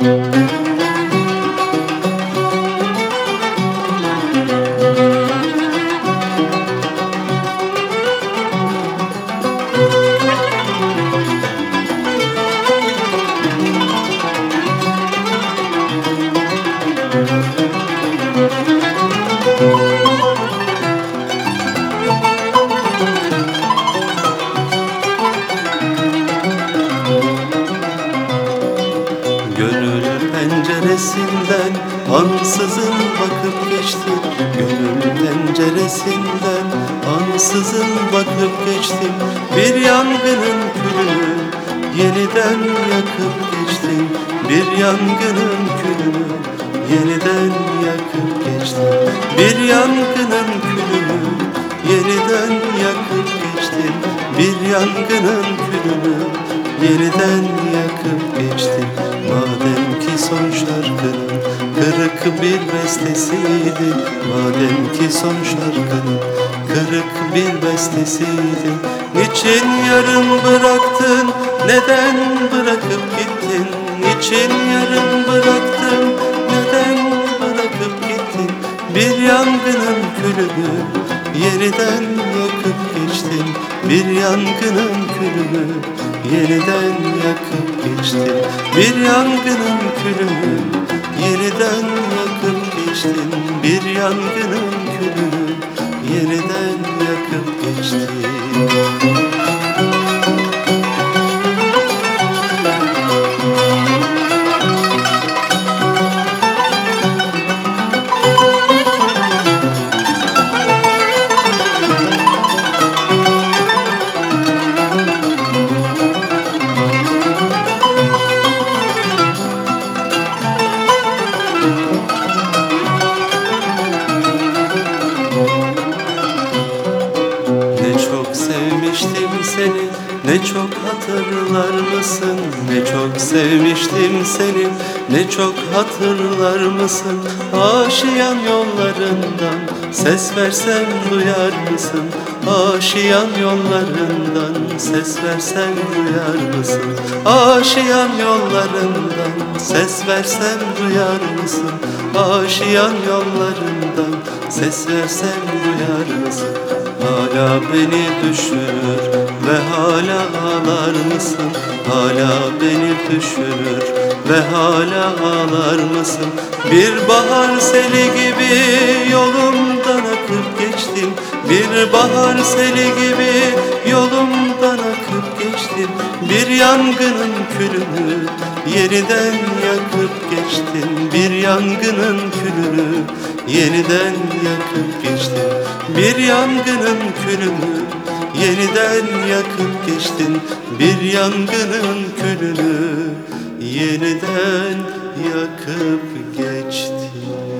Gönül penceresinden ansızın bakıp geçti Gönül penceresinden ansızın bakıp geçtim. Bir yangının külünü yeniden yakıp geçtim. Bir yangının külünü yeniden yakıp geçtim. Bir yangının külünü yeniden yakıp geçtim. Bir yangının külünü yeniden yakıp geçtim bir bestesiydi. Madem ki son şarkının kırık bir bestesiydi. Niçin yarım bıraktın, neden bırakıp gittin? Niçin yarım bıraktın, neden bırakıp gittin? Bir yangının külünü yeniden yakıp geçtin. Bir yangının külünü yeniden yakıp geçtin. Bir yangının külünü geçtin Bir yangının külünü yeniden yakıp geçtin sevmiştim seni. Ne çok hatırlar mısın? Ne çok sevmiştim seni. Ne çok hatırlar mısın? Aşiyan yollarından Ses versem duyar mısın? Aşiyan yollarından Ses versem duyar mısın? Aşiyan yollarından Ses versem duyar mısın? Aşiyan yollarından Ses versem duyar mısın Hala beni düşürür ve hala ağlar mısın? Hala beni düşürür ve hala ağlar mısın? Bir bahar seli gibi yolumdan akıp geçtim Bir bahar seli gibi yolumdan akıp geçtim Bir yangının külünü yeniden yakıp geçtim Bir yangının külünü. Yeniden yakıp geçtim Bir yangının külünü. Yeniden yakıp geçtin Bir yangının külünü. Yeniden yakıp geçtin